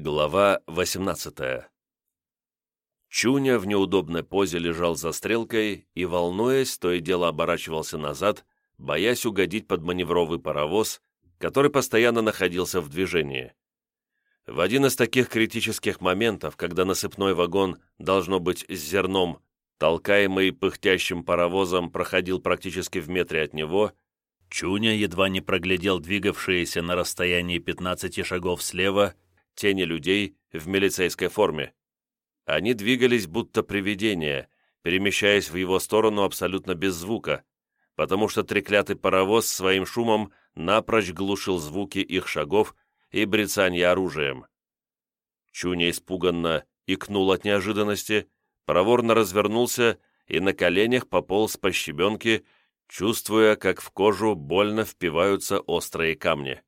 Глава 18 Чуня в неудобной позе лежал за стрелкой и, волнуясь, то и дело оборачивался назад, боясь угодить под маневровый паровоз, который постоянно находился в движении. В один из таких критических моментов, когда насыпной вагон, должно быть, с зерном, толкаемый пыхтящим паровозом, проходил практически в метре от него, Чуня едва не проглядел двигавшиеся на расстоянии 15 шагов слева – тени людей в милицейской форме. Они двигались будто привидения, перемещаясь в его сторону абсолютно без звука, потому что треклятый паровоз своим шумом напрочь глушил звуки их шагов и брецанья оружием. Чуня испуганно икнул от неожиданности, проворно развернулся и на коленях пополз по щебенке, чувствуя, как в кожу больно впиваются острые камни.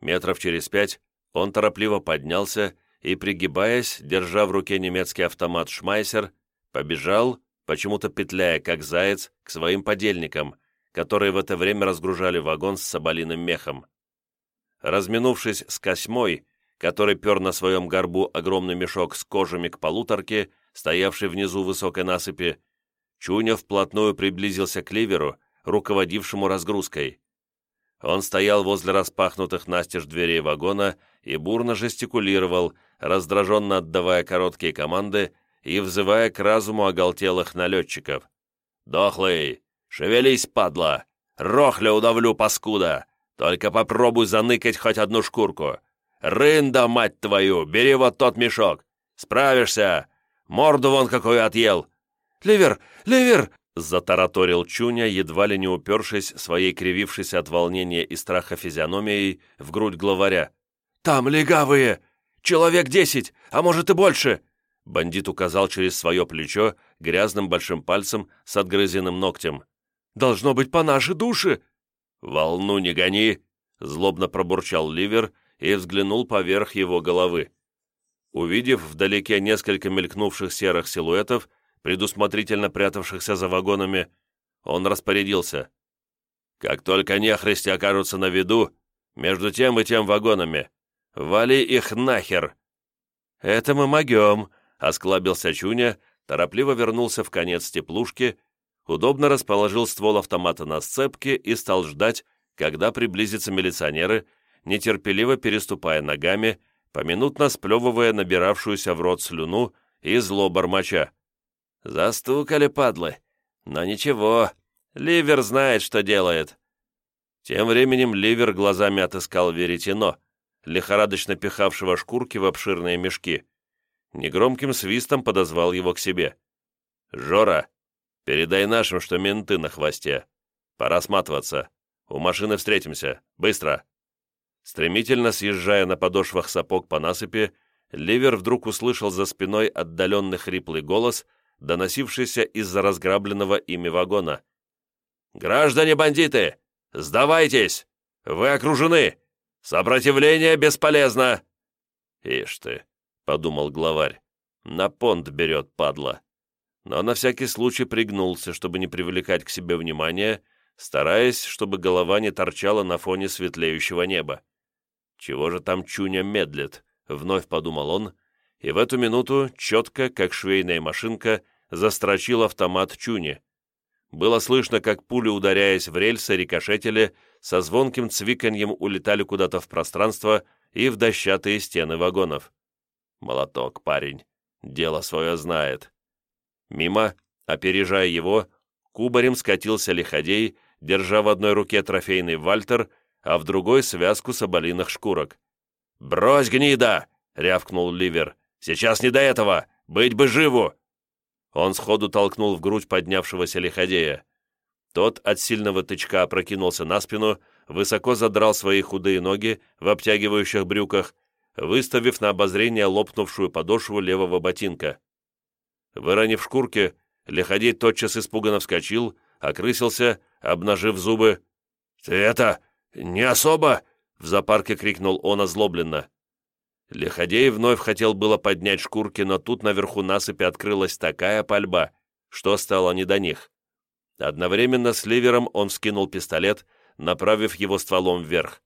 Метров через пять он торопливо поднялся и, пригибаясь, держа в руке немецкий автомат Шмайсер, побежал, почему-то петляя, как заяц, к своим подельникам, которые в это время разгружали вагон с соболиным мехом. Разминувшись с Косьмой, который пер на своем горбу огромный мешок с кожами к полуторке, стоявший внизу высокой насыпи, Чуня вплотную приблизился к ливеру, руководившему разгрузкой. Он стоял возле распахнутых настежь дверей вагона и бурно жестикулировал, раздраженно отдавая короткие команды и взывая к разуму оголтелых налетчиков. «Дохлый! Шевелись, падла! Рохля удавлю, паскуда! Только попробуй заныкать хоть одну шкурку! Рында, мать твою! Бери вот тот мешок! Справишься! Морду вон какую отъел! Ливер! Ливер!» затараторил Чуня, едва ли не упершись своей кривившейся от волнения и страха физиономией в грудь главаря. «Там легавые! Человек десять, а может и больше!» Бандит указал через свое плечо грязным большим пальцем с отгрызенным ногтем. «Должно быть по нашей душе!» «Волну не гони!» — злобно пробурчал Ливер и взглянул поверх его головы. Увидев вдалеке несколько мелькнувших серых силуэтов, предусмотрительно прятавшихся за вагонами, он распорядился. «Как только нехристи окажутся на виду, между тем и тем вагонами, вали их нахер!» «Это мы могем!» — осклабился Чуня, торопливо вернулся в конец теплушки, удобно расположил ствол автомата на сцепке и стал ждать, когда приблизятся милиционеры, нетерпеливо переступая ногами, поминутно сплевывая набиравшуюся в рот слюну и зло бормоча. Застукали, падлы. Но ничего, Ливер знает, что делает. Тем временем Ливер глазами отыскал веретено, лихорадочно пихавшего шкурки в обширные мешки. Негромким свистом подозвал его к себе. «Жора, передай нашим, что менты на хвосте. Пора сматываться. У машины встретимся. Быстро!» Стремительно съезжая на подошвах сапог по насыпи, Ливер вдруг услышал за спиной отдаленный хриплый голос, доносившийся из-за разграбленного ими вагона. «Граждане-бандиты, сдавайтесь! Вы окружены! Сопротивление бесполезно!» «Ишь ты!» — подумал главарь. «На понт берет, падла!» Но на всякий случай пригнулся, чтобы не привлекать к себе внимания, стараясь, чтобы голова не торчала на фоне светлеющего неба. «Чего же там Чуня медлит?» — вновь подумал он, и в эту минуту четко, как швейная машинка, застрочил автомат Чуни. Было слышно, как пули, ударяясь в рельсы, рикошетили, со звонким цвиканьем улетали куда-то в пространство и в дощатые стены вагонов. Молоток, парень, дело свое знает. Мимо, опережая его, кубарем скатился лиходей, держа в одной руке трофейный вальтер, а в другой связку соболиных шкурок. «Брось, гнида!» — рявкнул Ливер. Сейчас не до этого! Быть бы живу!» Он сходу толкнул в грудь поднявшегося лиходея. Тот от сильного тычка прокинулся на спину, высоко задрал свои худые ноги в обтягивающих брюках, выставив на обозрение лопнувшую подошву левого ботинка. Выронив шкурки, лиходей тотчас испуганно вскочил, окрысился, обнажив зубы. «Ты это... не особо!» — в запарке крикнул он озлобленно. Лиходей вновь хотел было поднять шкурки, но тут наверху насыпи открылась такая пальба, что стало не до них. Одновременно с ливером он вскинул пистолет, направив его стволом вверх.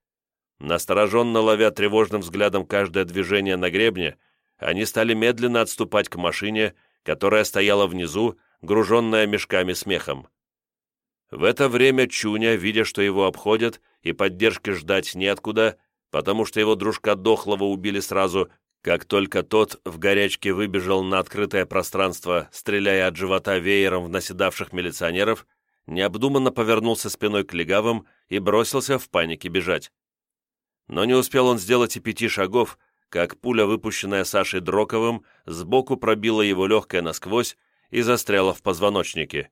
Настороженно ловя тревожным взглядом каждое движение на гребне, они стали медленно отступать к машине, которая стояла внизу, груженная мешками смехом. В это время Чуня, видя, что его обходят и поддержки ждать неоткуда, — потому что его дружка Дохлого убили сразу, как только тот в горячке выбежал на открытое пространство, стреляя от живота веером в наседавших милиционеров, необдуманно повернулся спиной к легавым и бросился в панике бежать. Но не успел он сделать и пяти шагов, как пуля, выпущенная Сашей Дроковым, сбоку пробила его легкое насквозь и застряла в позвоночнике.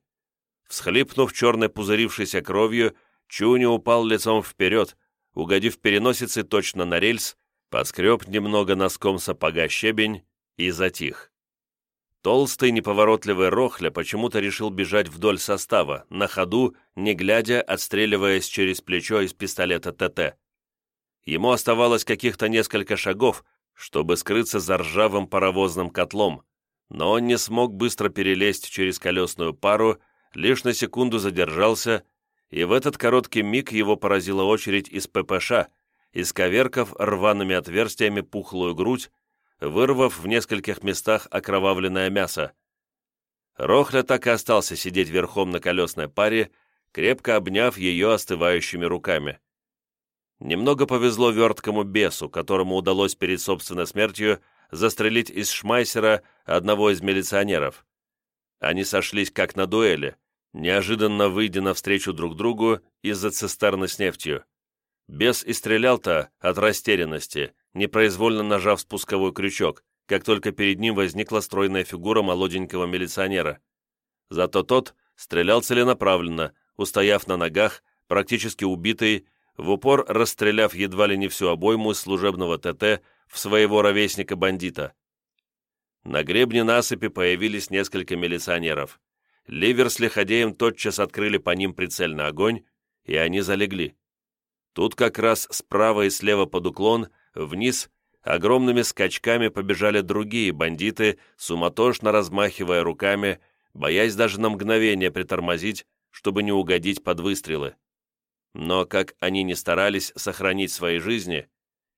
Всхлипнув черной пузырившейся кровью, Чуни упал лицом вперед, угодив переносице точно на рельс, поскреб немного носком сапога щебень и затих. Толстый неповоротливый Рохля почему-то решил бежать вдоль состава, на ходу, не глядя, отстреливаясь через плечо из пистолета ТТ. Ему оставалось каких-то несколько шагов, чтобы скрыться за ржавым паровозным котлом, но он не смог быстро перелезть через колесную пару, лишь на секунду задержался и в этот короткий миг его поразила очередь из ППШ, исковеркав рваными отверстиями пухлую грудь, вырвав в нескольких местах окровавленное мясо. Рохля так и остался сидеть верхом на колесной паре, крепко обняв ее остывающими руками. Немного повезло верткому бесу, которому удалось перед собственной смертью застрелить из шмайсера одного из милиционеров. Они сошлись как на дуэли — неожиданно выйдя навстречу друг другу из-за цистерны с нефтью. Бес и стрелял-то от растерянности, непроизвольно нажав спусковой крючок, как только перед ним возникла стройная фигура молоденького милиционера. Зато тот стрелял целенаправленно, устояв на ногах, практически убитый, в упор расстреляв едва ли не всю обойму из служебного ТТ в своего ровесника-бандита. На гребне насыпи появились несколько милиционеров. Ливер с лиходеем тотчас открыли по ним прицельный огонь, и они залегли. Тут как раз справа и слева под уклон, вниз, огромными скачками побежали другие бандиты, суматошно размахивая руками, боясь даже на мгновение притормозить, чтобы не угодить под выстрелы. Но как они не старались сохранить свои жизни,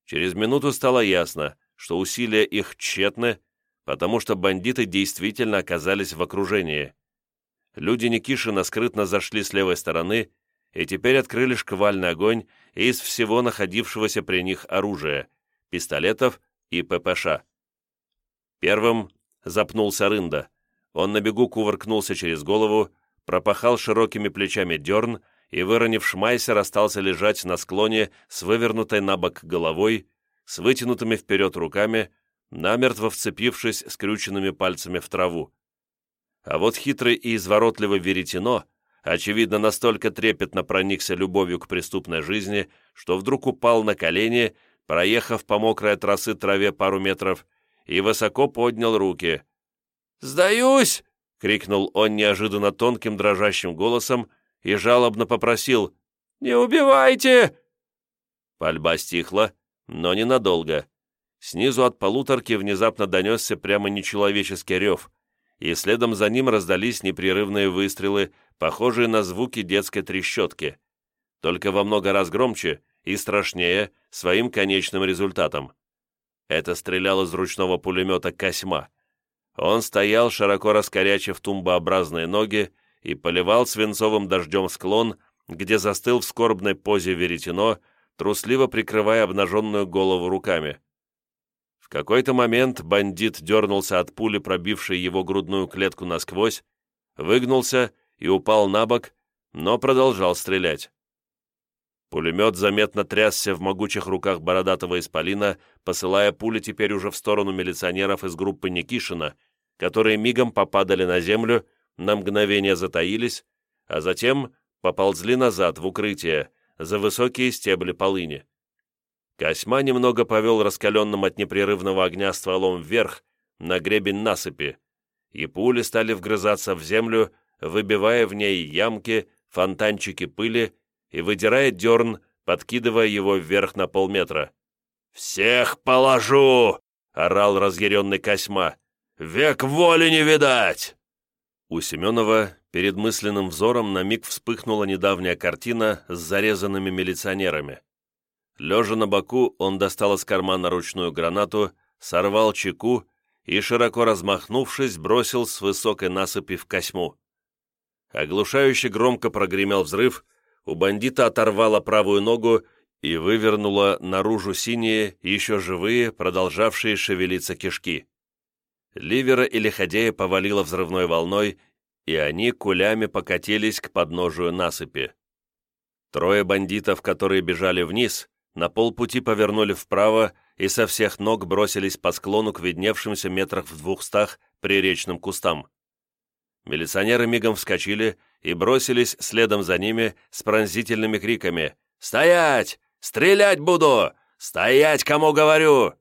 через минуту стало ясно, что усилия их тщетны, потому что бандиты действительно оказались в окружении люди Никишина скрытно зашли с левой стороны и теперь открыли шквальный огонь из всего находившегося при них оружия – пистолетов и ППШ. Первым запнулся Рында. Он на бегу кувыркнулся через голову, пропахал широкими плечами дерн и, выронив шмайсер, остался лежать на склоне с вывернутой на бок головой, с вытянутыми вперед руками, намертво вцепившись скрюченными пальцами в траву. А вот хитрый и изворотливый веретено, очевидно, настолько трепетно проникся любовью к преступной жизни, что вдруг упал на колени, проехав по мокрой трассы траве пару метров, и высоко поднял руки. «Сдаюсь!» — крикнул он неожиданно тонким дрожащим голосом и жалобно попросил «Не убивайте!» Пальба стихла, но ненадолго. Снизу от полуторки внезапно донесся прямо нечеловеческий рев — и следом за ним раздались непрерывные выстрелы, похожие на звуки детской трещотки, только во много раз громче и страшнее своим конечным результатом. Это стрелял из ручного пулемета «Косьма». Он стоял, широко раскорячив тумбообразные ноги, и поливал свинцовым дождем склон, где застыл в скорбной позе веретено, трусливо прикрывая обнаженную голову руками какой-то момент бандит дернулся от пули, пробившей его грудную клетку насквозь, выгнулся и упал на бок, но продолжал стрелять. Пулемет заметно трясся в могучих руках бородатого исполина, посылая пули теперь уже в сторону милиционеров из группы Никишина, которые мигом попадали на землю, на мгновение затаились, а затем поползли назад в укрытие, за высокие стебли полыни. Косьма немного повел раскаленным от непрерывного огня стволом вверх, на гребень насыпи, и пули стали вгрызаться в землю, выбивая в ней ямки, фонтанчики пыли и выдирая дерн, подкидывая его вверх на полметра. «Всех положу!» — орал разъяренный Косьма. «Век воли не видать!» У Семенова перед мысленным взором на миг вспыхнула недавняя картина с зарезанными милиционерами. Лежа на боку, он достал из кармана ручную гранату, сорвал чеку и, широко размахнувшись, бросил с высокой насыпи в косьму. Оглушающе громко прогремел взрыв, у бандита оторвало правую ногу и вывернуло наружу синие, еще живые, продолжавшие шевелиться кишки. Ливера и Лиходея повалило взрывной волной, и они кулями покатились к подножию насыпи. Трое бандитов, которые бежали вниз, на полпути повернули вправо и со всех ног бросились по склону к видневшимся метрах в двухстах приречным кустам. Милиционеры мигом вскочили и бросились следом за ними с пронзительными криками «Стоять! Стрелять буду! Стоять, кому говорю!»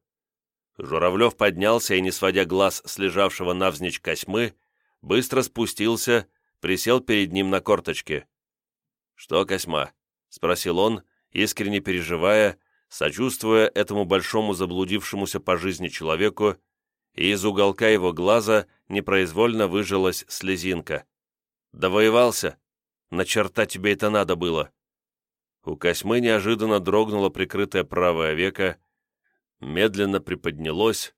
Журавлев поднялся и, не сводя глаз с лежавшего навзничь косьмы, быстро спустился, присел перед ним на корточки. «Что, Косьма?» — спросил он, искренне переживая, сочувствуя этому большому заблудившемуся по жизни человеку, и из уголка его глаза непроизвольно выжилась слезинка. «Довоевался? На черта тебе это надо было!» У Косьмы неожиданно дрогнуло прикрытое правое веко, медленно приподнялось,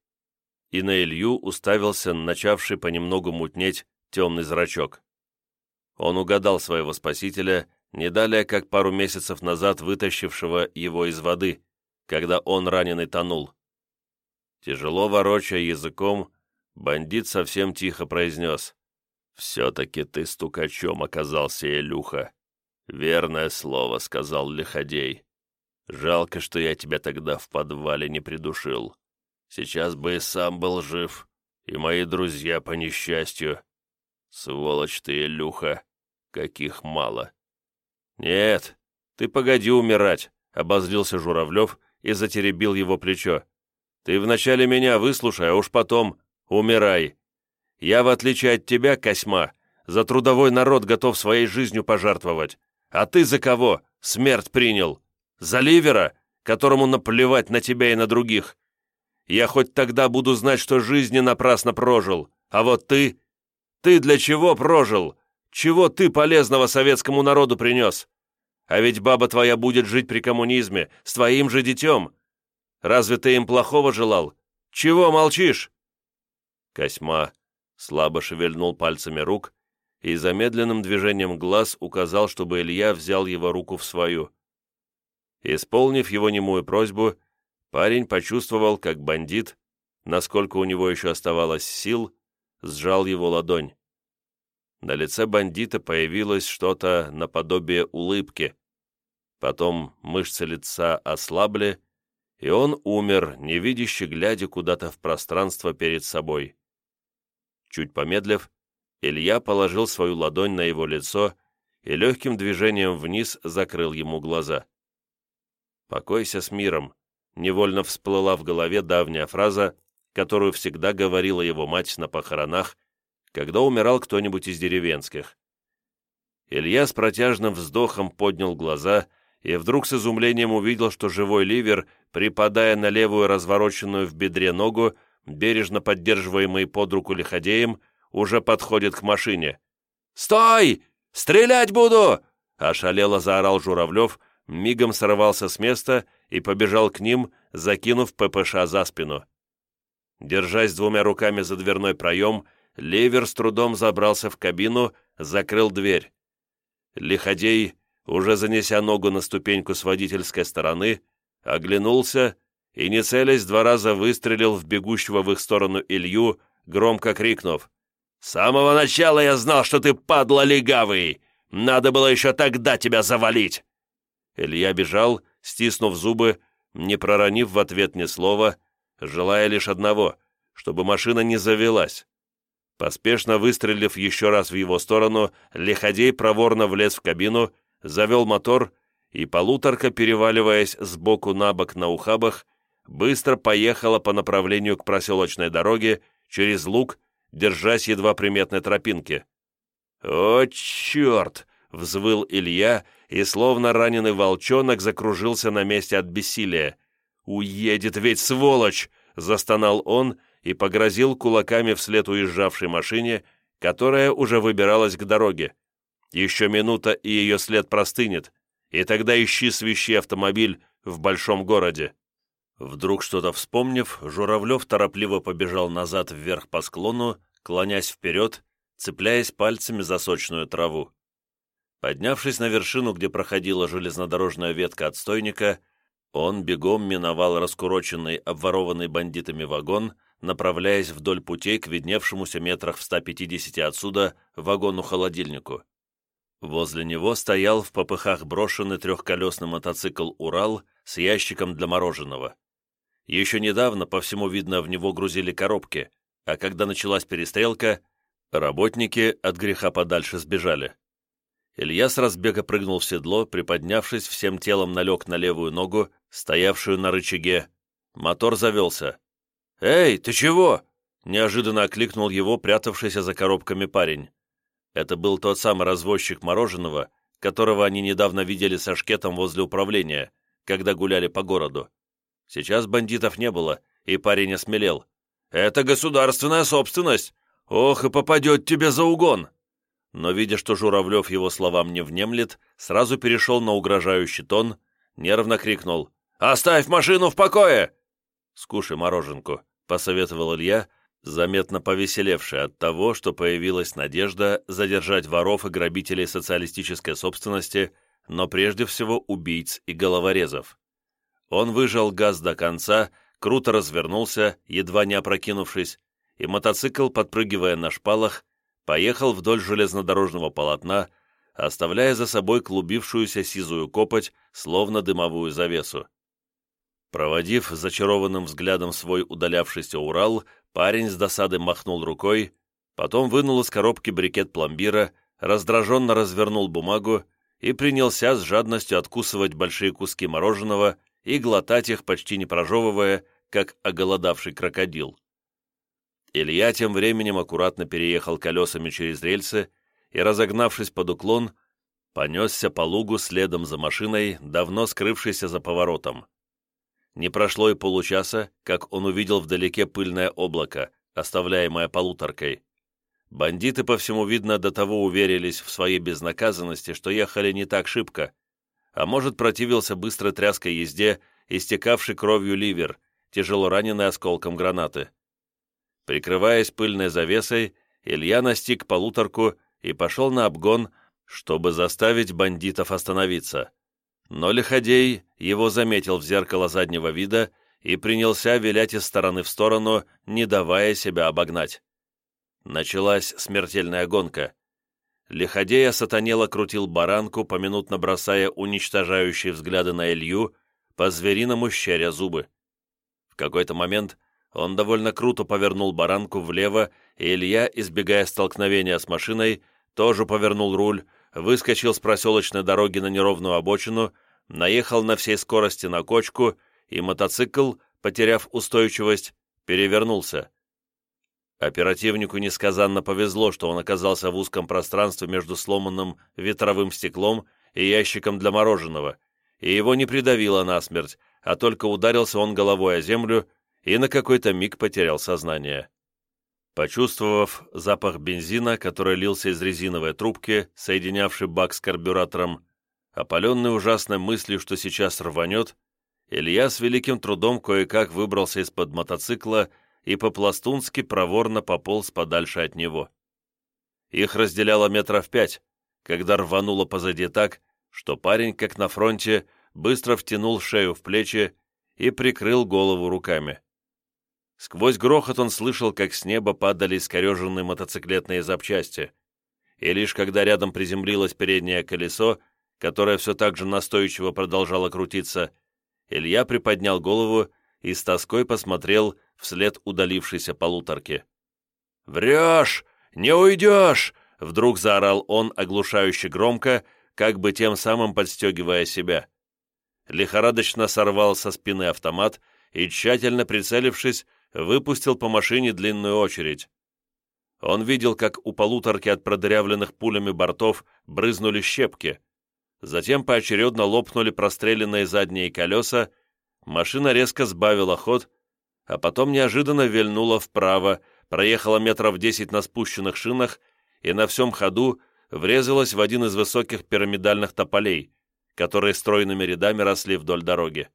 и на Илью уставился начавший понемногу мутнеть темный зрачок. Он угадал своего спасителя не далее как пару месяцев назад вытащившего его из воды, когда он раненый тонул. Тяжело ворочая языком, бандит совсем тихо произнес. «Все-таки ты стукачом оказался, Илюха». «Верное слово», — сказал Лиходей. «Жалко, что я тебя тогда в подвале не придушил. Сейчас бы и сам был жив, и мои друзья по несчастью. Сволочь ты, Илюха, каких мало». «Нет, ты погоди умирать», — обозлился Журавлев и затеребил его плечо. «Ты вначале меня выслушай, а уж потом умирай. Я, в отличие от тебя, Косьма, за трудовой народ готов своей жизнью пожертвовать. А ты за кого? Смерть принял. За ливера, которому наплевать на тебя и на других. Я хоть тогда буду знать, что жизни напрасно прожил. А вот ты... Ты для чего прожил? Чего ты полезного советскому народу принес? А ведь баба твоя будет жить при коммунизме, с твоим же детем. Разве ты им плохого желал? Чего молчишь?» Косьма слабо шевельнул пальцами рук и замедленным движением глаз указал, чтобы Илья взял его руку в свою. Исполнив его немую просьбу, парень почувствовал, как бандит, насколько у него еще оставалось сил, сжал его ладонь. На лице бандита появилось что-то наподобие улыбки. Потом мышцы лица ослабли, и он умер, невидящий, глядя куда-то в пространство перед собой. Чуть помедлив, Илья положил свою ладонь на его лицо и легким движением вниз закрыл ему глаза. «Покойся с миром», — невольно всплыла в голове давняя фраза, которую всегда говорила его мать на похоронах, когда умирал кто-нибудь из деревенских. Илья с протяжным вздохом поднял глаза и вдруг с изумлением увидел, что живой ливер, припадая на левую развороченную в бедре ногу, бережно поддерживаемый под руку лиходеем, уже подходит к машине. «Стой! Стрелять буду!» — ошалело заорал Журавлев, мигом сорвался с места и побежал к ним, закинув ППШ за спину. Держась двумя руками за дверной проем Ливер с трудом забрался в кабину, закрыл дверь. Лиходей, уже занеся ногу на ступеньку с водительской стороны, оглянулся и, не целясь, два раза выстрелил в бегущего в их сторону Илью, громко крикнув. «С самого начала я знал, что ты падла легавый! Надо было еще тогда тебя завалить!» Илья бежал, стиснув зубы, не проронив в ответ ни слова, желая лишь одного, чтобы машина не завелась. Поспешно выстрелив еще раз в его сторону, лиходей проворно влез в кабину, завел мотор и, полуторка переваливаясь с боку на бок на ухабах, быстро поехала по направлению к проселочной дороге через луг, держась едва приметной тропинки. «О, черт!» — взвыл Илья, и, словно раненый волчонок, закружился на месте от бессилия. «Уедет ведь, сволочь!» — застонал он — и погрозил кулаками вслед уезжавшей машине, которая уже выбиралась к дороге. Еще минута, и ее след простынет, и тогда ищи свищи автомобиль в большом городе. Вдруг что-то вспомнив, Журавлев торопливо побежал назад вверх по склону, клонясь вперед, цепляясь пальцами за сочную траву. Поднявшись на вершину, где проходила железнодорожная ветка отстойника, он бегом миновал раскуроченный, обворованный бандитами вагон, направляясь вдоль путей к видневшемуся метрах в 150 отсюда вагону-холодильнику. Возле него стоял в попыхах брошенный трехколесный мотоцикл «Урал» с ящиком для мороженого. Еще недавно, по всему видно, в него грузили коробки, а когда началась перестрелка, работники от греха подальше сбежали. Илья с разбега прыгнул в седло, приподнявшись, всем телом налег на левую ногу, стоявшую на рычаге. Мотор завелся. «Эй, ты чего?» — неожиданно окликнул его прятавшийся за коробками парень. Это был тот самый развозчик мороженого, которого они недавно видели со шкетом возле управления, когда гуляли по городу. Сейчас бандитов не было, и парень осмелел. «Это государственная собственность! Ох, и попадет тебе за угон!» Но, видя, что Журавлев его словам не внемлет, сразу перешел на угрожающий тон, нервно крикнул. «Оставь машину в покое!» «Скушай мороженку», посоветовал Илья, заметно повеселевший от того, что появилась надежда задержать воров и грабителей социалистической собственности, но прежде всего убийц и головорезов. Он выжал газ до конца, круто развернулся, едва не опрокинувшись, и мотоцикл, подпрыгивая на шпалах, поехал вдоль железнодорожного полотна, оставляя за собой клубившуюся сизую копоть, словно дымовую завесу. Проводив зачарованным взглядом свой удалявшийся Урал, парень с досады махнул рукой, потом вынул из коробки брикет пломбира, раздраженно развернул бумагу и принялся с жадностью откусывать большие куски мороженого и глотать их, почти не прожевывая, как оголодавший крокодил. Илья тем временем аккуратно переехал колесами через рельсы и, разогнавшись под уклон, понесся по лугу следом за машиной, давно скрывшейся за поворотом. Не прошло и получаса, как он увидел вдалеке пыльное облако, оставляемое полуторкой. Бандиты, по всему видно, до того уверились в своей безнаказанности, что ехали не так шибко, а может, противился быстро тряской езде, истекавший кровью ливер, тяжело раненый осколком гранаты. Прикрываясь пыльной завесой, Илья настиг полуторку и пошел на обгон, чтобы заставить бандитов остановиться. Но Лиходей его заметил в зеркало заднего вида и принялся вилять из стороны в сторону, не давая себя обогнать. Началась смертельная гонка. Лиходей осатанело крутил баранку, поминутно бросая уничтожающие взгляды на Илью, по-звериному щеря зубы. В какой-то момент он довольно круто повернул баранку влево, и Илья, избегая столкновения с машиной, тоже повернул руль, выскочил с проселочной дороги на неровную обочину наехал на всей скорости на кочку, и мотоцикл, потеряв устойчивость, перевернулся. Оперативнику несказанно повезло, что он оказался в узком пространстве между сломанным ветровым стеклом и ящиком для мороженого, и его не придавило насмерть, а только ударился он головой о землю и на какой-то миг потерял сознание. Почувствовав запах бензина, который лился из резиновой трубки, соединявший бак с карбюратором, Опаленный ужасной мыслью, что сейчас рванет, Илья с великим трудом кое-как выбрался из-под мотоцикла и по-пластунски проворно пополз подальше от него. Их разделяло метров пять, когда рвануло позади так, что парень, как на фронте, быстро втянул шею в плечи и прикрыл голову руками. Сквозь грохот он слышал, как с неба падали искореженные мотоциклетные запчасти, и лишь когда рядом приземлилось переднее колесо, которая все так же настойчиво продолжала крутиться, Илья приподнял голову и с тоской посмотрел вслед удалившейся полуторке. «Врешь! Не уйдешь!» — вдруг заорал он оглушающе громко, как бы тем самым подстегивая себя. Лихорадочно сорвал со спины автомат и, тщательно прицелившись, выпустил по машине длинную очередь. Он видел, как у полуторки от продырявленных пулями бортов брызнули щепки — затем поочередно лопнули простреленные задние колеса, машина резко сбавила ход, а потом неожиданно вильнула вправо, проехала метров десять на спущенных шинах и на всем ходу врезалась в один из высоких пирамидальных тополей, которые стройными рядами росли вдоль дороги.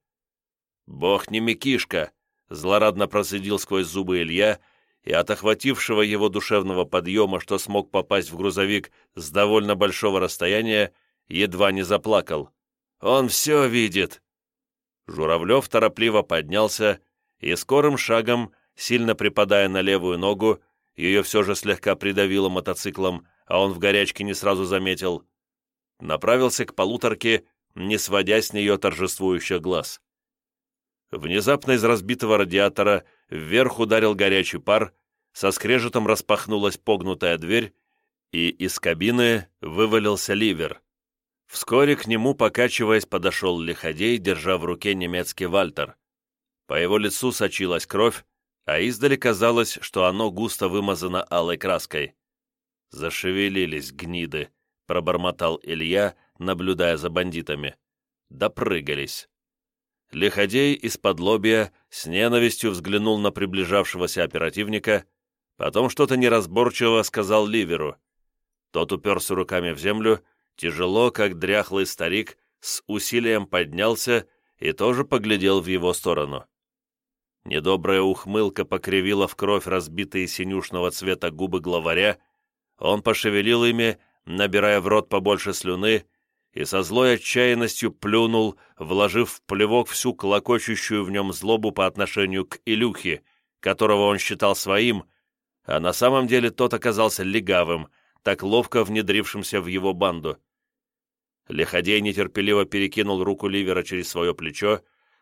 «Бог не Микишка!» — злорадно процедил сквозь зубы Илья, и от охватившего его душевного подъема, что смог попасть в грузовик с довольно большого расстояния, — едва не заплакал. «Он все видит!» Журавлев торопливо поднялся и скорым шагом, сильно припадая на левую ногу, ее все же слегка придавило мотоциклом, а он в горячке не сразу заметил, направился к полуторке, не сводя с нее торжествующих глаз. Внезапно из разбитого радиатора вверх ударил горячий пар, со скрежетом распахнулась погнутая дверь, и из кабины вывалился ливер. Вскоре к нему, покачиваясь, подошел лиходей, держа в руке немецкий вальтер. По его лицу сочилась кровь, а издали казалось, что оно густо вымазано алой краской. «Зашевелились гниды», — пробормотал Илья, наблюдая за бандитами. «Допрыгались». Лиходей из-под лобья с ненавистью взглянул на приближавшегося оперативника, потом что-то неразборчиво сказал Ливеру. Тот уперся руками в землю Тяжело, как дряхлый старик, с усилием поднялся и тоже поглядел в его сторону. Недобрая ухмылка покривила в кровь разбитые синюшного цвета губы главаря, он пошевелил ими, набирая в рот побольше слюны, и со злой отчаянностью плюнул, вложив в плевок всю клокочущую в нем злобу по отношению к Илюхе, которого он считал своим, а на самом деле тот оказался легавым, так ловко внедрившимся в его банду. Лиходей нетерпеливо перекинул руку Ливера через свое плечо,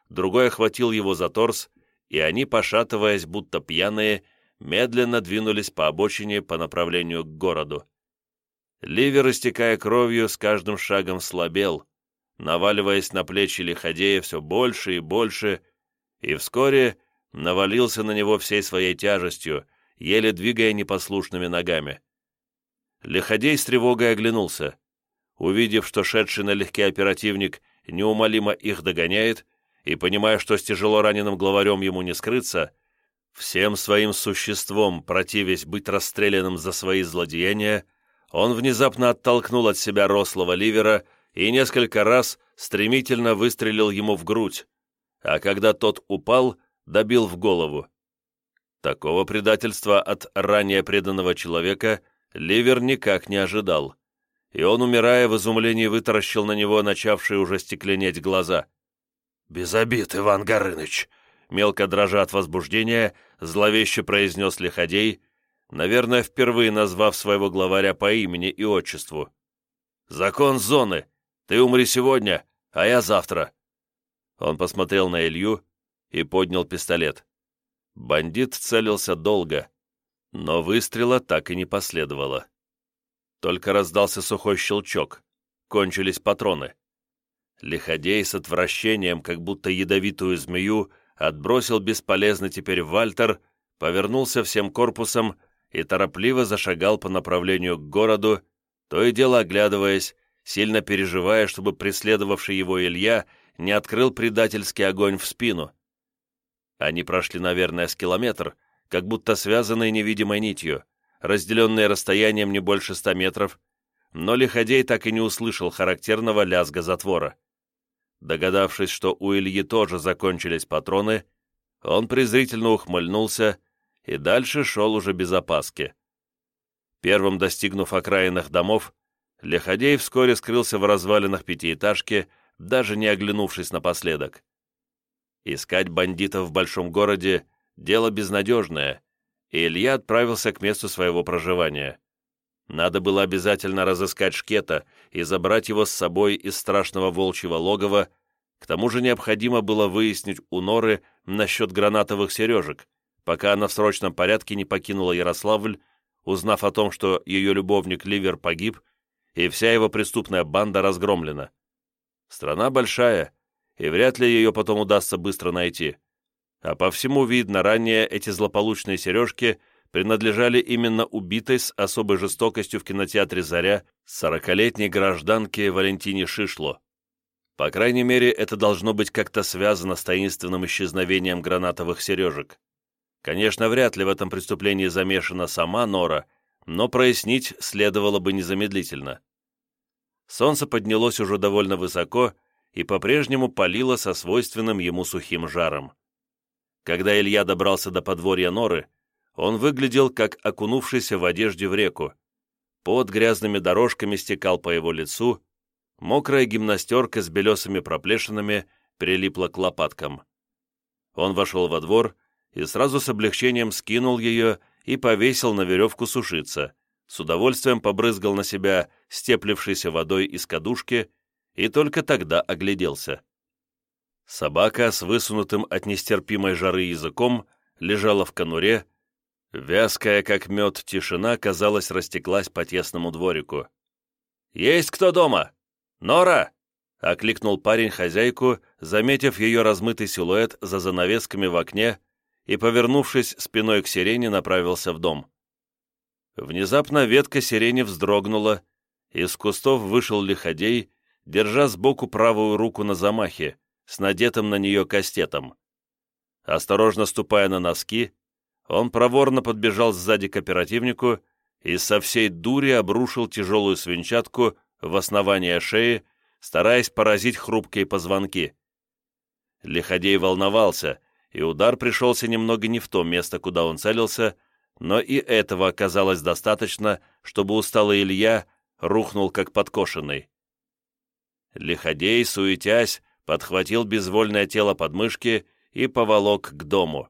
другой охватил его за торс, и они, пошатываясь, будто пьяные, медленно двинулись по обочине по направлению к городу. Ливер, истекая кровью, с каждым шагом слабел, наваливаясь на плечи Лиходея все больше и больше, и вскоре навалился на него всей своей тяжестью, еле двигая непослушными ногами. Лиходей с тревогой оглянулся. Увидев, что шедший налегке оперативник неумолимо их догоняет, и понимая, что с тяжело раненым главарем ему не скрыться, всем своим существом, противясь быть расстрелянным за свои злодеяния, он внезапно оттолкнул от себя рослого ливера и несколько раз стремительно выстрелил ему в грудь, а когда тот упал, добил в голову. Такого предательства от ранее преданного человека Ливер никак не ожидал и он, умирая в изумлении, вытаращил на него начавшие уже стекленеть глаза. «Без обид, Иван Горыныч!» Мелко дрожа от возбуждения, зловеще произнес Лиходей, наверное, впервые назвав своего главаря по имени и отчеству. «Закон зоны! Ты умри сегодня, а я завтра!» Он посмотрел на Илью и поднял пистолет. Бандит целился долго, но выстрела так и не последовало. Только раздался сухой щелчок. Кончились патроны. Лиходей с отвращением, как будто ядовитую змею, отбросил бесполезно теперь Вальтер, повернулся всем корпусом и торопливо зашагал по направлению к городу, то и дело оглядываясь, сильно переживая, чтобы преследовавший его Илья не открыл предательский огонь в спину. Они прошли, наверное, с километр, как будто связанные невидимой нитью разделенные расстоянием не больше ста метров, но Лиходей так и не услышал характерного лязга затвора. Догадавшись, что у Ильи тоже закончились патроны, он презрительно ухмыльнулся и дальше шел уже без опаски. Первым достигнув окраинных домов, Лиходей вскоре скрылся в развалинах пятиэтажки, даже не оглянувшись напоследок. Искать бандитов в большом городе – дело безнадежное, и Илья отправился к месту своего проживания. Надо было обязательно разыскать Шкета и забрать его с собой из страшного волчьего логова, к тому же необходимо было выяснить у Норы насчет гранатовых сережек, пока она в срочном порядке не покинула Ярославль, узнав о том, что ее любовник Ливер погиб, и вся его преступная банда разгромлена. Страна большая, и вряд ли ее потом удастся быстро найти а по всему видно, ранее эти злополучные сережки принадлежали именно убитой с особой жестокостью в кинотеатре «Заря» сорокалетней гражданке Валентине Шишло. По крайней мере, это должно быть как-то связано с таинственным исчезновением гранатовых сережек. Конечно, вряд ли в этом преступлении замешана сама Нора, но прояснить следовало бы незамедлительно. Солнце поднялось уже довольно высоко и по-прежнему палило со свойственным ему сухим жаром. Когда Илья добрался до подворья норы, он выглядел как окунувшийся в одежде в реку. Под грязными дорожками стекал по его лицу, мокрая гимнастерка с белесыми проплешинами прилипла к лопаткам. Он вошел во двор и сразу с облегчением скинул ее и повесил на веревку сушиться, с удовольствием побрызгал на себя степлившейся водой из кадушки и только тогда огляделся. Собака с высунутым от нестерпимой жары языком лежала в конуре, вязкая, как мед, тишина, казалось, растеклась по тесному дворику. «Есть кто дома? Нора!» — окликнул парень хозяйку, заметив ее размытый силуэт за занавесками в окне и, повернувшись спиной к сирене, направился в дом. Внезапно ветка сирени вздрогнула, из кустов вышел лиходей, держа сбоку правую руку на замахе, с надетым на нее кастетом. Осторожно ступая на носки, он проворно подбежал сзади к оперативнику и со всей дури обрушил тяжелую свинчатку в основание шеи, стараясь поразить хрупкие позвонки. Лиходей волновался, и удар пришелся немного не в то место, куда он целился, но и этого оказалось достаточно, чтобы усталый Илья рухнул как подкошенный. Лиходей, суетясь, подхватил безвольное тело под мышки и поволок к дому.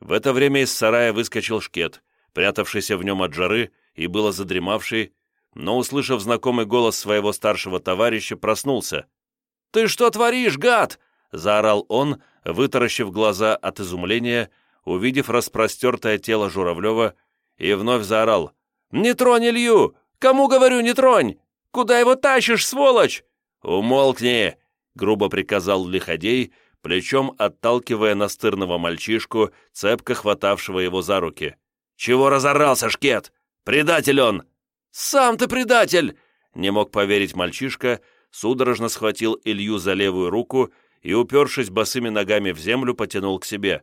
В это время из сарая выскочил шкет, прятавшийся в нем от жары и было задремавший, но, услышав знакомый голос своего старшего товарища, проснулся. «Ты что творишь, гад?» — заорал он, вытаращив глаза от изумления, увидев распростертое тело Журавлева, и вновь заорал. «Не тронь Илью! Кому говорю, не тронь! Куда его тащишь, сволочь?» «Умолкни! грубо приказал Лиходей, плечом отталкивая настырного мальчишку, цепко хватавшего его за руки. «Чего разорался, Шкет? Предатель он!» «Сам ты предатель!» Не мог поверить мальчишка, судорожно схватил Илью за левую руку и, упершись босыми ногами в землю, потянул к себе.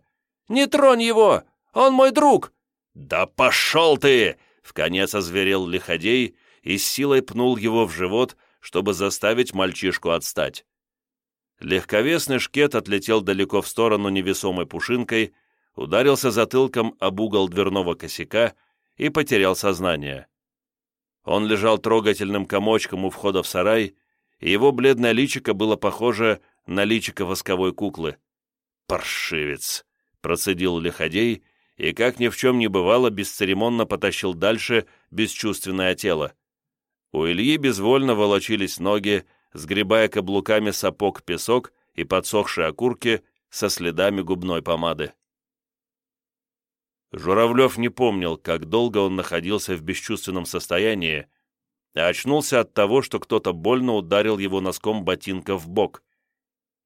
«Не тронь его! Он мой друг!» «Да пошел ты!» — вконец озверел Лиходей и с силой пнул его в живот, чтобы заставить мальчишку отстать. Легковесный шкет отлетел далеко в сторону невесомой пушинкой, ударился затылком об угол дверного косяка и потерял сознание. Он лежал трогательным комочком у входа в сарай, и его бледное личико было похоже на личико восковой куклы. «Паршивец!» — процедил Лиходей и, как ни в чем не бывало, бесцеремонно потащил дальше бесчувственное тело. У Ильи безвольно волочились ноги, сгребая каблуками сапог песок и подсохшие окурки со следами губной помады. Журавлев не помнил, как долго он находился в бесчувственном состоянии, а очнулся от того, что кто-то больно ударил его носком ботинка в бок.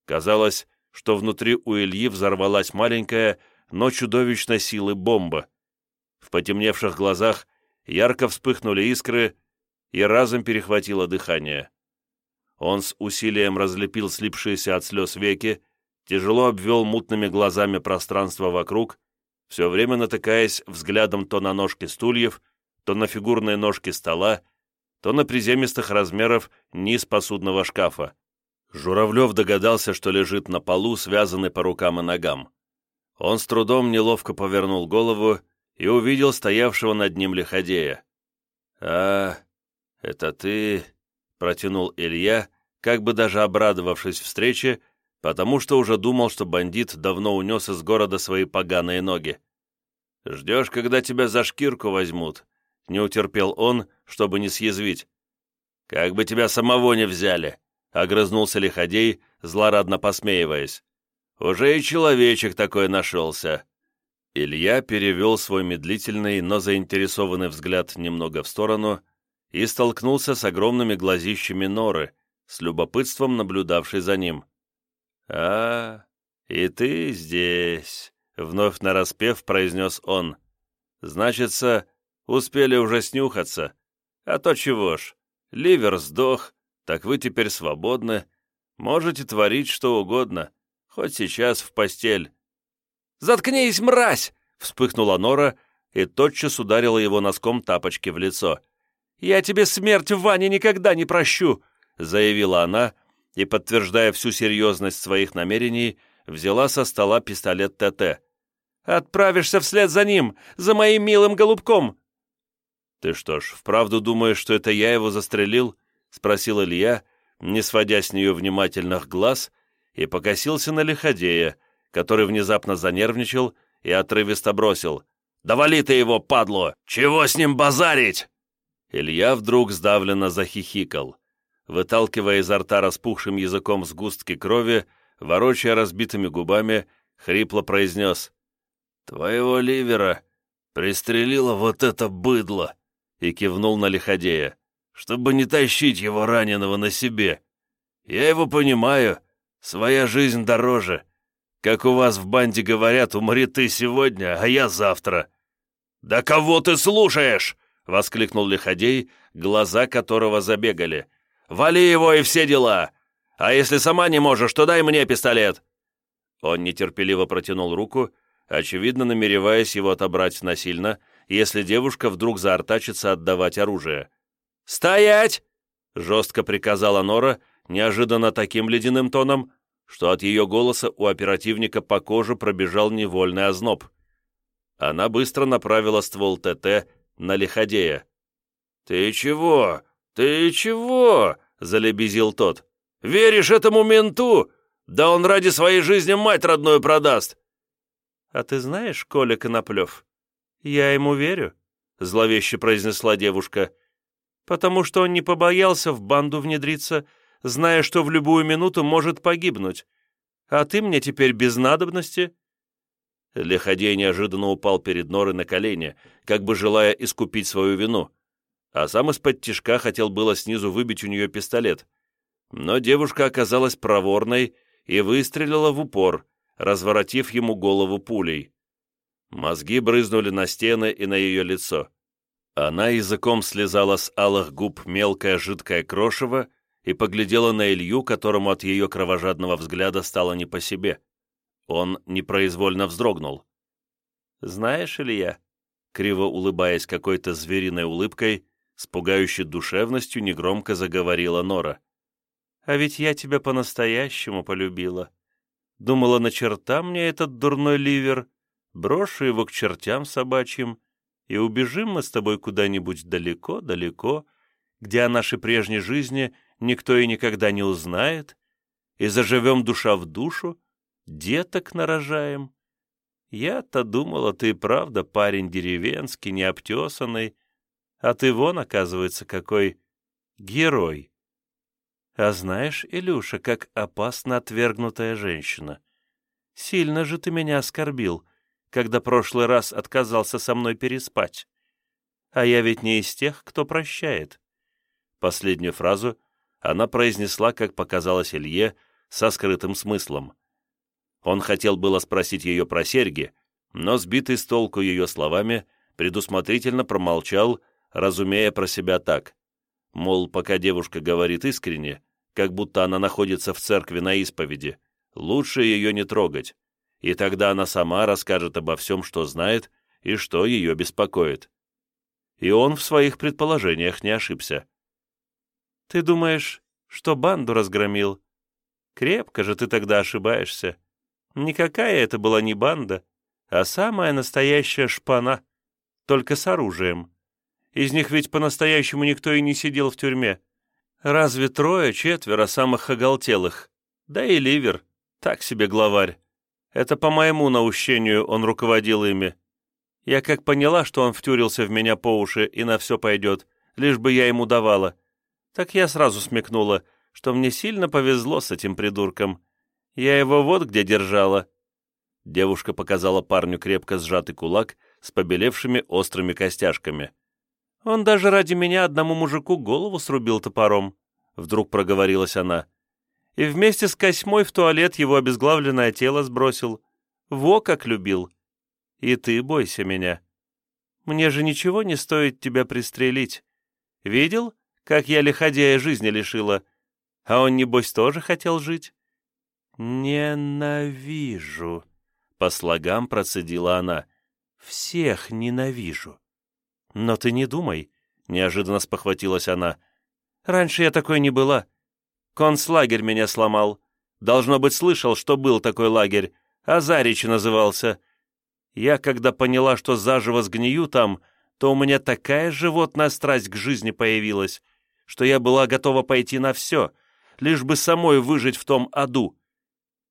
Казалось, что внутри у Ильи взорвалась маленькая, но чудовищной силы бомба. В потемневших глазах ярко вспыхнули искры и разом перехватило дыхание. Он с усилием разлепил слипшиеся от слез веки, тяжело обвел мутными глазами пространство вокруг, все время натыкаясь взглядом то на ножки стульев, то на фигурные ножки стола, то на приземистых размеров низ посудного шкафа. Журавлев догадался, что лежит на полу, связанный по рукам и ногам. Он с трудом неловко повернул голову и увидел стоявшего над ним лиходея. «А, это ты...» протянул Илья, как бы даже обрадовавшись встрече, потому что уже думал, что бандит давно унес из города свои поганые ноги. «Ждешь, когда тебя за шкирку возьмут», — не утерпел он, чтобы не съязвить. «Как бы тебя самого не взяли», — огрызнулся Лиходей, злорадно посмеиваясь. «Уже и человечек такой нашелся». Илья перевел свой медлительный, но заинтересованный взгляд немного в сторону и столкнулся с огромными глазищами норы, с любопытством наблюдавшей за ним. «А, и ты здесь», — вновь нараспев произнес он. «Значится, успели уже снюхаться. А то чего ж, ливер сдох, так вы теперь свободны. Можете творить что угодно, хоть сейчас в постель». «Заткнись, мразь!» — вспыхнула Нора и тотчас ударила его носком тапочки в лицо. «Я тебе смерть, Ване никогда не прощу!» — заявила она, и, подтверждая всю серьезность своих намерений, взяла со стола пистолет ТТ. «Отправишься вслед за ним, за моим милым голубком!» «Ты что ж, вправду думаешь, что это я его застрелил?» — спросил Илья, не сводя с нее внимательных глаз, и покосился на лиходея, который внезапно занервничал и отрывисто бросил. Давали ты его, падло! Чего с ним базарить?» Илья вдруг сдавленно захихикал, выталкивая изо рта распухшим языком сгустки крови, ворочая разбитыми губами, хрипло произнес «Твоего ливера пристрелило вот это быдло!» и кивнул на лиходея, «чтобы не тащить его раненого на себе. Я его понимаю, своя жизнь дороже. Как у вас в банде говорят, умри ты сегодня, а я завтра». «Да кого ты слушаешь?» — воскликнул Лиходей, глаза которого забегали. «Вали его и все дела! А если сама не можешь, то дай мне пистолет!» Он нетерпеливо протянул руку, очевидно намереваясь его отобрать насильно, если девушка вдруг заортачится отдавать оружие. «Стоять!» — жестко приказала Нора, неожиданно таким ледяным тоном, что от ее голоса у оперативника по коже пробежал невольный озноб. Она быстро направила ствол ТТ на лиходея. «Ты чего? Ты чего?» — залебезил тот. «Веришь этому менту? Да он ради своей жизни мать родную продаст!» «А ты знаешь, Коля Коноплев, я ему верю», — зловеще произнесла девушка, «потому что он не побоялся в банду внедриться, зная, что в любую минуту может погибнуть. А ты мне теперь без надобности?» Лиходей неожиданно упал перед Норой на колени, как бы желая искупить свою вину, а сам из-под тишка хотел было снизу выбить у нее пистолет. Но девушка оказалась проворной и выстрелила в упор, разворотив ему голову пулей. Мозги брызнули на стены и на ее лицо. Она языком слезала с алых губ мелкое жидкое крошево и поглядела на Илью, которому от ее кровожадного взгляда стало не по себе. Он непроизвольно вздрогнул. «Знаешь, Илья?» Криво улыбаясь какой-то звериной улыбкой, с пугающей душевностью негромко заговорила Нора. «А ведь я тебя по-настоящему полюбила. Думала, на черта мне этот дурной ливер, брошу его к чертям собачьим, и убежим мы с тобой куда-нибудь далеко-далеко, где о нашей прежней жизни никто и никогда не узнает, и заживем душа в душу, деток нарожаем. Я-то думала, ты правда парень деревенский, необтесанный, а ты вон, оказывается, какой герой. А знаешь, Илюша, как опасно отвергнутая женщина. Сильно же ты меня оскорбил, когда прошлый раз отказался со мной переспать. А я ведь не из тех, кто прощает. Последнюю фразу она произнесла, как показалось Илье, со скрытым смыслом — он хотел было спросить ее про серьги, но, сбитый с толку ее словами, предусмотрительно промолчал, разумея про себя так. Мол, пока девушка говорит искренне, как будто она находится в церкви на исповеди, лучше ее не трогать, и тогда она сама расскажет обо всем, что знает и что ее беспокоит. И он в своих предположениях не ошибся. «Ты думаешь, что банду разгромил? Крепко же ты тогда ошибаешься. Никакая это была не банда, а самая настоящая шпана, только с оружием. Из них ведь по-настоящему никто и не сидел в тюрьме. Разве трое-четверо самых оголтелых? Да и Ливер, так себе главарь. Это по моему наущению он руководил ими. Я как поняла, что он втюрился в меня по уши и на все пойдет, лишь бы я ему давала. Так я сразу смекнула, что мне сильно повезло с этим придурком. Я его вот где держала». Девушка показала парню крепко сжатый кулак с побелевшими острыми костяшками. «Он даже ради меня одному мужику голову срубил топором», — вдруг проговорилась она. «И вместе с Косьмой в туалет его обезглавленное тело сбросил. Во как любил! И ты бойся меня. Мне же ничего не стоит тебя пристрелить. Видел, как я лиходея жизни лишила? А он, небось, тоже хотел жить?» «Ненавижу», — по слогам процедила она. «Всех ненавижу». «Но ты не думай», — неожиданно спохватилась она. «Раньше я такой не была. Концлагерь меня сломал. Должно быть, слышал, что был такой лагерь. Азарич назывался. Я, когда поняла, что заживо сгнию там, то у меня такая животная страсть к жизни появилась, что я была готова пойти на все, лишь бы самой выжить в том аду.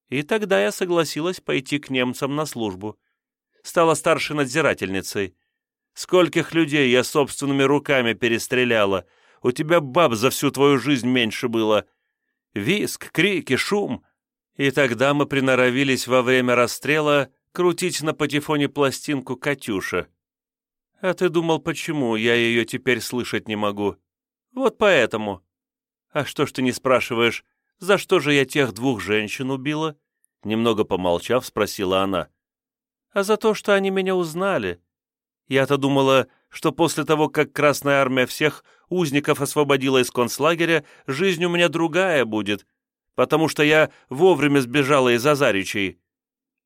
И тогда я согласилась пойти к немцам на службу. Стала старшей надзирательницей. Скольких людей я собственными руками перестреляла. У тебя баб за всю твою жизнь меньше было. Виск, крики, шум. И тогда мы приноровились во время расстрела крутить на патефоне пластинку «Катюша». А ты думал, почему я ее теперь слышать не могу? Вот поэтому. А что ж ты не спрашиваешь, за что же я тех двух женщин убила?» Немного помолчав, спросила она. «А за то, что они меня узнали. Я-то думала, что после того, как Красная Армия всех узников освободила из концлагеря, жизнь у меня другая будет, потому что я вовремя сбежала из Азаричей.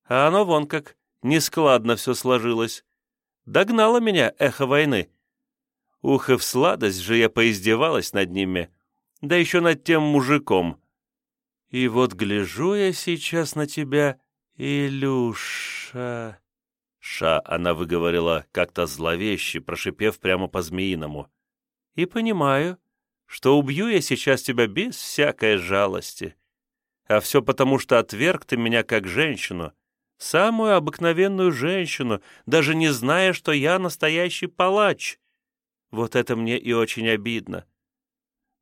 А оно вон как, нескладно все сложилось. Догнало меня эхо войны. Ух, и в сладость же я поиздевалась над ними, да еще над тем мужиком. И вот гляжу я сейчас на тебя, Илюша...» «Ша» она выговорила как-то зловеще, прошипев прямо по-змеиному. «И понимаю, что убью я сейчас тебя без всякой жалости. А все потому, что отверг ты меня как женщину, самую обыкновенную женщину, даже не зная, что я настоящий палач. Вот это мне и очень обидно».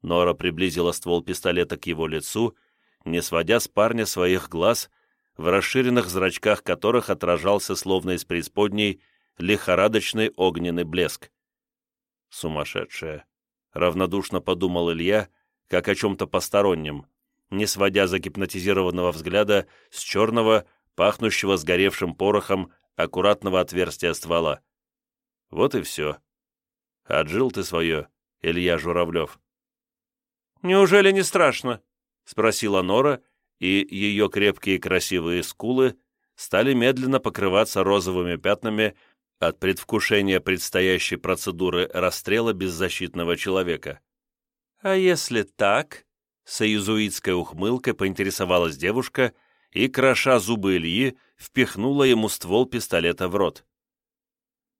Нора приблизила ствол пистолета к его лицу — не сводя с парня своих глаз, в расширенных зрачках которых отражался, словно из преисподней, лихорадочный огненный блеск. «Сумасшедшая!» — равнодушно подумал Илья, как о чем-то постороннем, не сводя загипнотизированного взгляда с черного, пахнущего сгоревшим порохом, аккуратного отверстия ствола. Вот и все. Отжил ты свое, Илья Журавлев. «Неужели не страшно?» спросила Нора, и ее крепкие красивые скулы стали медленно покрываться розовыми пятнами от предвкушения предстоящей процедуры расстрела беззащитного человека. «А если так?» — с иезуитской ухмылкой поинтересовалась девушка и, кроша зубы Ильи, впихнула ему ствол пистолета в рот.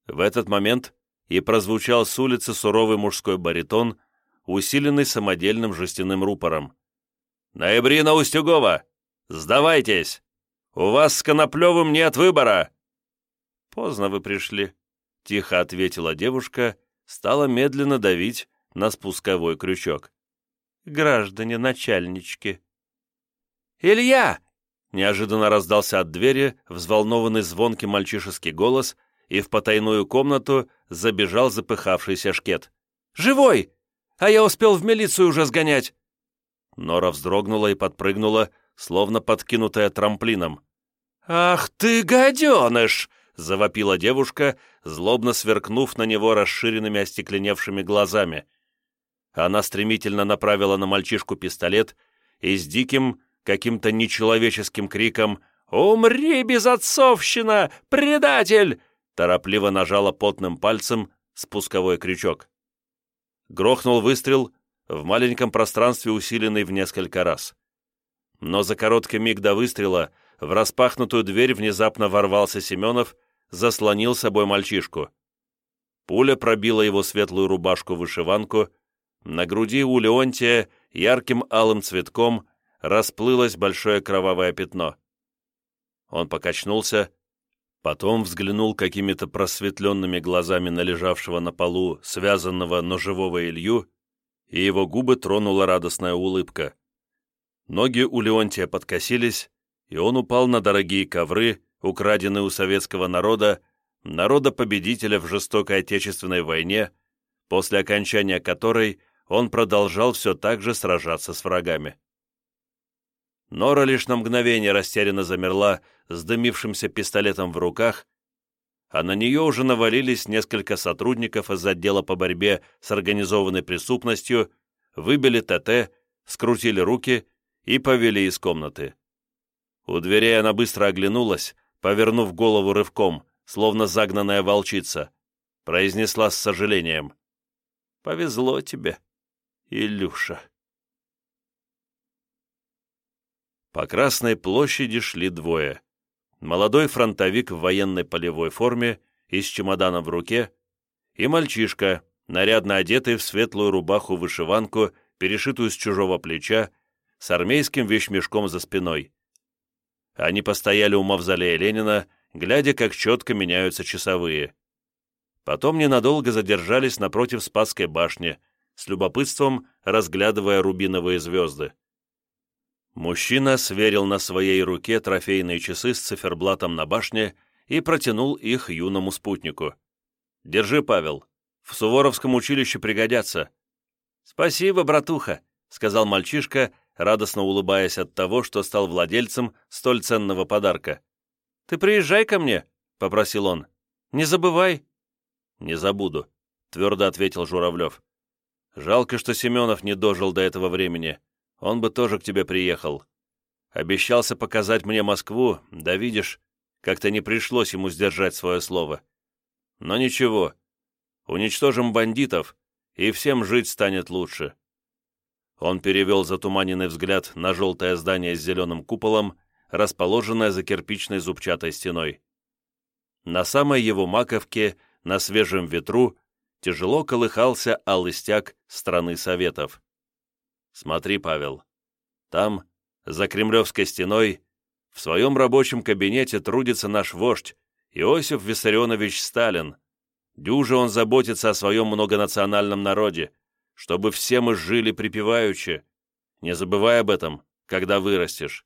В этот момент и прозвучал с улицы суровый мужской баритон, усиленный самодельным жестяным рупором. Ноябрина Устюгова! Сдавайтесь! У вас с Коноплевым нет выбора!» «Поздно вы пришли», — тихо ответила девушка, стала медленно давить на спусковой крючок. «Граждане начальнички!» «Илья!» — неожиданно раздался от двери взволнованный звонкий мальчишеский голос, и в потайную комнату забежал запыхавшийся шкет. «Живой! А я успел в милицию уже сгонять! Нора вздрогнула и подпрыгнула, словно подкинутая трамплином. «Ах ты, гаденыш!» — завопила девушка, злобно сверкнув на него расширенными остекленевшими глазами. Она стремительно направила на мальчишку пистолет и с диким, каким-то нечеловеческим криком «Умри, безотцовщина! Предатель!» торопливо нажала потным пальцем спусковой крючок. Грохнул выстрел, в маленьком пространстве усиленный в несколько раз. Но за короткий миг до выстрела в распахнутую дверь внезапно ворвался Семенов, заслонил собой мальчишку. Пуля пробила его светлую рубашку-вышиванку, на груди у Леонтия ярким алым цветком расплылось большое кровавое пятно. Он покачнулся, потом взглянул какими-то просветленными глазами на лежавшего на полу связанного, но живого Илью и его губы тронула радостная улыбка. Ноги у Леонтия подкосились, и он упал на дорогие ковры, украденные у советского народа, народа победителя в жестокой Отечественной войне, после окончания которой он продолжал все так же сражаться с врагами. Нора лишь на мгновение растерянно замерла с дымившимся пистолетом в руках а на нее уже навалились несколько сотрудников из отдела по борьбе с организованной преступностью, выбили ТТ, скрутили руки и повели из комнаты. У дверей она быстро оглянулась, повернув голову рывком, словно загнанная волчица, произнесла с сожалением. «Повезло тебе, Илюша». По Красной площади шли двое молодой фронтовик в военной полевой форме и с чемоданом в руке, и мальчишка, нарядно одетый в светлую рубаху-вышиванку, перешитую с чужого плеча, с армейским вещмешком за спиной. Они постояли у мавзолея Ленина, глядя, как четко меняются часовые. Потом ненадолго задержались напротив Спасской башни, с любопытством разглядывая рубиновые звезды. Мужчина сверил на своей руке трофейные часы с циферблатом на башне и протянул их юному спутнику. «Держи, Павел. В Суворовском училище пригодятся». «Спасибо, братуха», — сказал мальчишка, радостно улыбаясь от того, что стал владельцем столь ценного подарка. «Ты приезжай ко мне», — попросил он. «Не забывай». «Не забуду», — твердо ответил Журавлев. «Жалко, что Семенов не дожил до этого времени. Он бы тоже к тебе приехал. Обещался показать мне Москву, да видишь, как-то не пришлось ему сдержать свое слово. Но ничего, уничтожим бандитов, и всем жить станет лучше». Он перевел затуманенный взгляд на желтое здание с зеленым куполом, расположенное за кирпичной зубчатой стеной. На самой его маковке, на свежем ветру, тяжело колыхался алый стяг страны Советов. Смотри, Павел, там, за Кремлевской стеной, в своем рабочем кабинете трудится наш вождь, Иосиф Виссарионович Сталин. Дюже он заботится о своем многонациональном народе, чтобы все мы жили припеваючи. Не забывай об этом, когда вырастешь».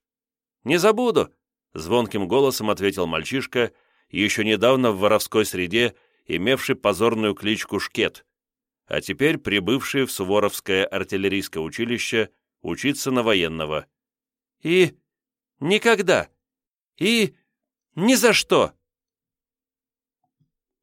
«Не забуду», — звонким голосом ответил мальчишка, еще недавно в воровской среде, имевший позорную кличку Шкет, а теперь прибывшие в Суворовское артиллерийское училище учиться на военного. И никогда, и ни за что.